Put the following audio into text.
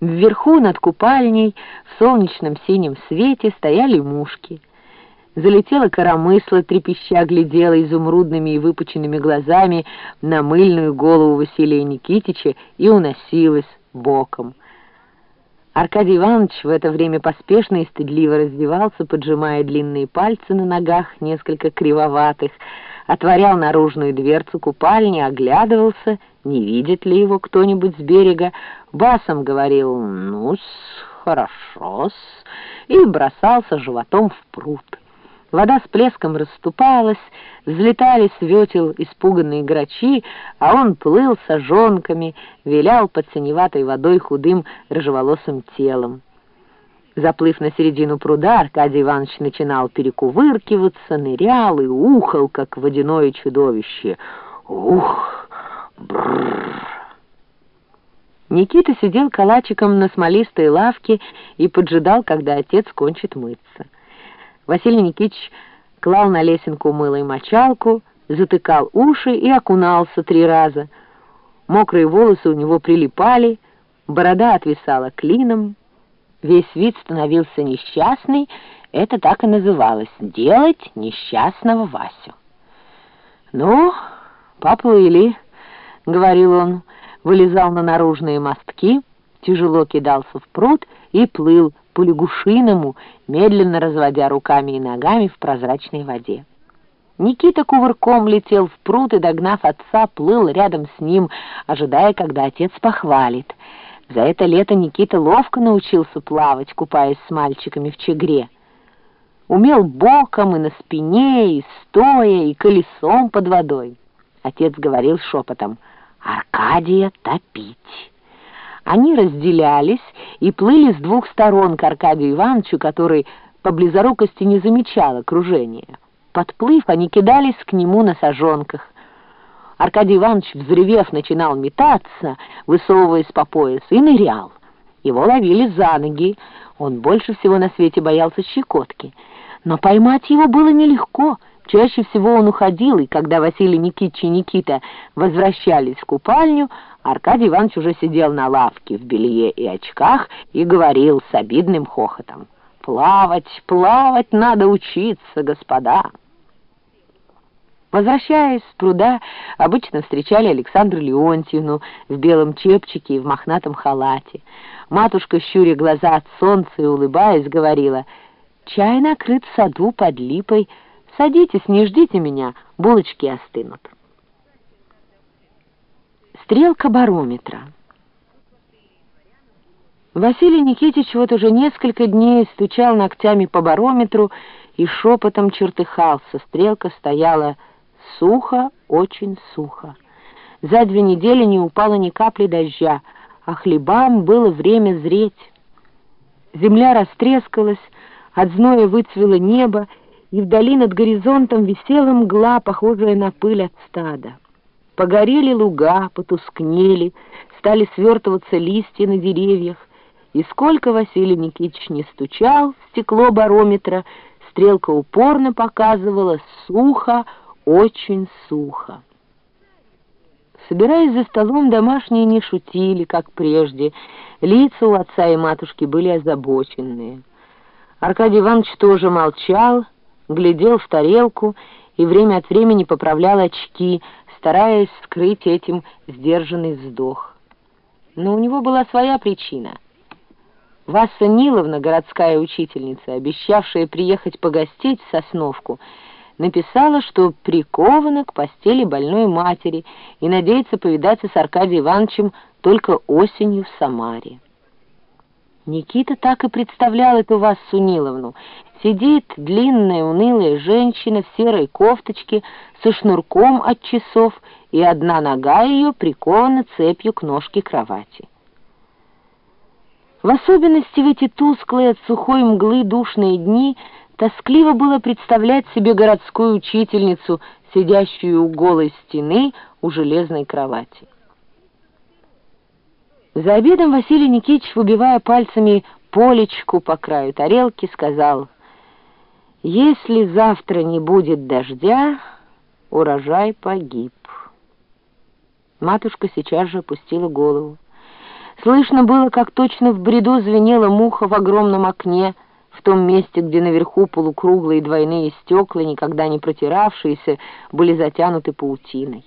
Вверху над купальней в солнечном синем свете стояли мушки. Залетела коромысла, трепеща глядела изумрудными и выпученными глазами на мыльную голову Василия Никитича и уносилась боком. Аркадий Иванович в это время поспешно и стыдливо раздевался, поджимая длинные пальцы на ногах, несколько кривоватых, отворял наружную дверцу купальни, оглядывался, не видит ли его кто-нибудь с берега, басом говорил «ну-с, хорошо-с» и бросался животом в пруд. Вода с плеском расступалась, взлетали с ветел испуганные грачи, а он плыл сожонками, вилял под синеватой водой худым рыжеволосым телом. Заплыв на середину пруда, Аркадий Иванович начинал перекувыркиваться, нырял и ухал, как водяное чудовище. Ух! Бррр! Никита сидел калачиком на смолистой лавке и поджидал, когда отец кончит мыться. Василий Никитич клал на лесенку мыло и мочалку, затыкал уши и окунался три раза. Мокрые волосы у него прилипали, борода отвисала клином, весь вид становился несчастный, это так и называлось — делать несчастного Васю. «Ну, поплыли», — говорил он, вылезал на наружные мостки, тяжело кидался в пруд и плыл, по-лягушиному, медленно разводя руками и ногами в прозрачной воде. Никита кувырком летел в пруд и, догнав отца, плыл рядом с ним, ожидая, когда отец похвалит. За это лето Никита ловко научился плавать, купаясь с мальчиками в чегре. Умел боком и на спине, и стоя, и колесом под водой. Отец говорил шепотом «Аркадия топить». Они разделялись и плыли с двух сторон к Аркадию Ивановичу, который по близорукости не замечал окружения. Подплыв, они кидались к нему на сожонках. Аркадий Иванович, взревев, начинал метаться, высовываясь по пояс, и нырял. Его ловили за ноги. Он больше всего на свете боялся щекотки. Но поймать его было нелегко. Чаще всего он уходил, и когда Василий Никитич и Никита возвращались в купальню, Аркадий Иванович уже сидел на лавке в белье и очках и говорил с обидным хохотом. «Плавать, плавать надо учиться, господа!» Возвращаясь с пруда, обычно встречали Александру Леонтьевну в белом чепчике и в мохнатом халате. Матушка, щуря глаза от солнца и улыбаясь, говорила, «Чай накрыт в саду под липой. Садитесь, не ждите меня, булочки остынут». Стрелка барометра. Василий Никитич вот уже несколько дней стучал ногтями по барометру и шепотом чертыхался. Стрелка стояла сухо, очень сухо. За две недели не упало ни капли дождя, а хлебам было время зреть. Земля растрескалась, от зноя выцвело небо, и вдали над горизонтом висела мгла, похожая на пыль от стада. Погорели луга, потускнели, стали свертываться листья на деревьях, и сколько Василий Никитич не стучал в стекло барометра, стрелка упорно показывала сухо, очень сухо. Собираясь за столом, домашние не шутили, как прежде. Лица у отца и матушки были озабоченные. Аркадий Иванович тоже молчал, глядел в тарелку и время от времени поправлял очки, стараясь скрыть этим сдержанный вздох. Но у него была своя причина. Васса Ниловна, городская учительница, обещавшая приехать погостить в Сосновку, написала, что прикована к постели больной матери и надеется повидаться с Аркадием Ивановичем только осенью в Самаре. Никита так и представлял эту Вассу Ниловну, Сидит длинная унылая женщина в серой кофточке со шнурком от часов, и одна нога ее прикована цепью к ножке кровати. В особенности в эти тусклые от сухой мглы душные дни тоскливо было представлять себе городскую учительницу, сидящую у голой стены у железной кровати. За обедом Василий Никитич, убивая пальцами полечку по краю тарелки, сказал — если завтра не будет дождя, урожай погиб. Матушка сейчас же опустила голову. Слышно было, как точно в бреду звенела муха в огромном окне, в том месте, где наверху полукруглые двойные стекла, никогда не протиравшиеся, были затянуты паутиной.